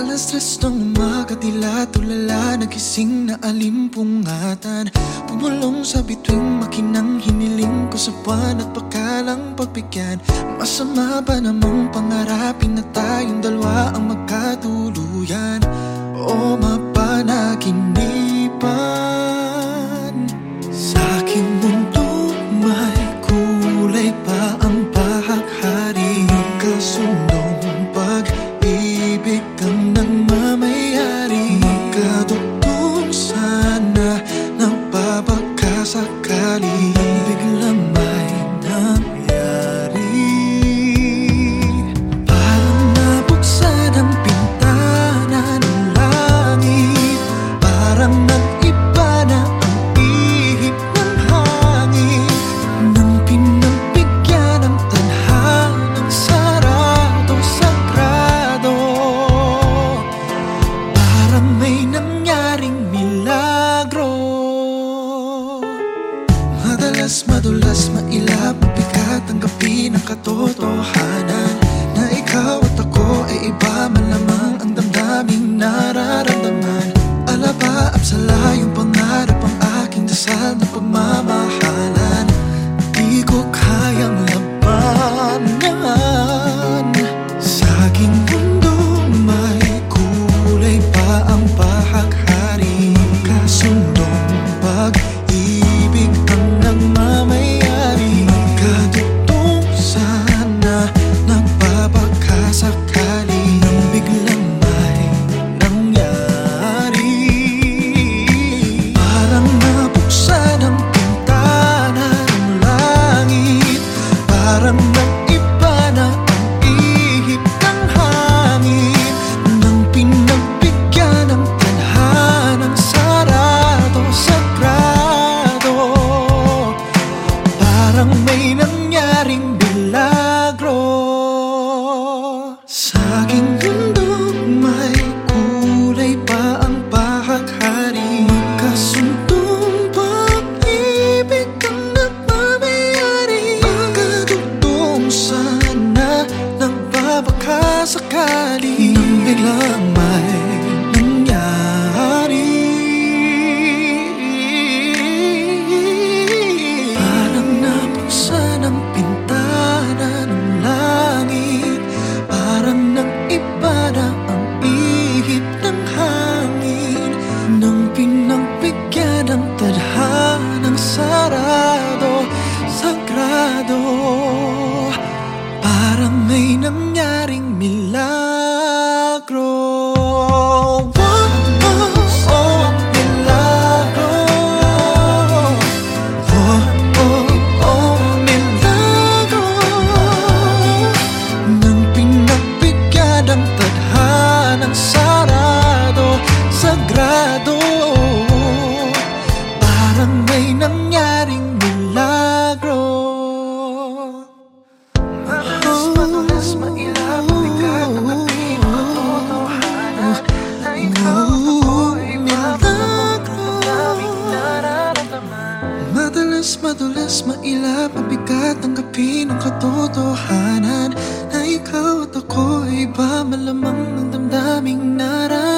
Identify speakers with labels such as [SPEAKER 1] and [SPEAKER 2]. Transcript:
[SPEAKER 1] Alas tres ng umaga, tila tulala Nagising na alimpungatan Pumulong sa bituing makinang Hiniling ko sa buwan at pakalang pagbigyan. Masama ba namang pangarapin na tayong dalawa ang magkatuluyan? O mapanaginip pa? Madalas, madulas, mailap Bigat tanggapin ang katotohanan. Na ikaw at ako ay iba man lamang Ang damdaming nararamdaman. Alaba, absala, yung pangarap Ang aking dasal na pagmamahala in love. Mas mailap, mabigat tanggapin ang katotohanan. Na ikaw at ako ay iba malamang ang damdaming naran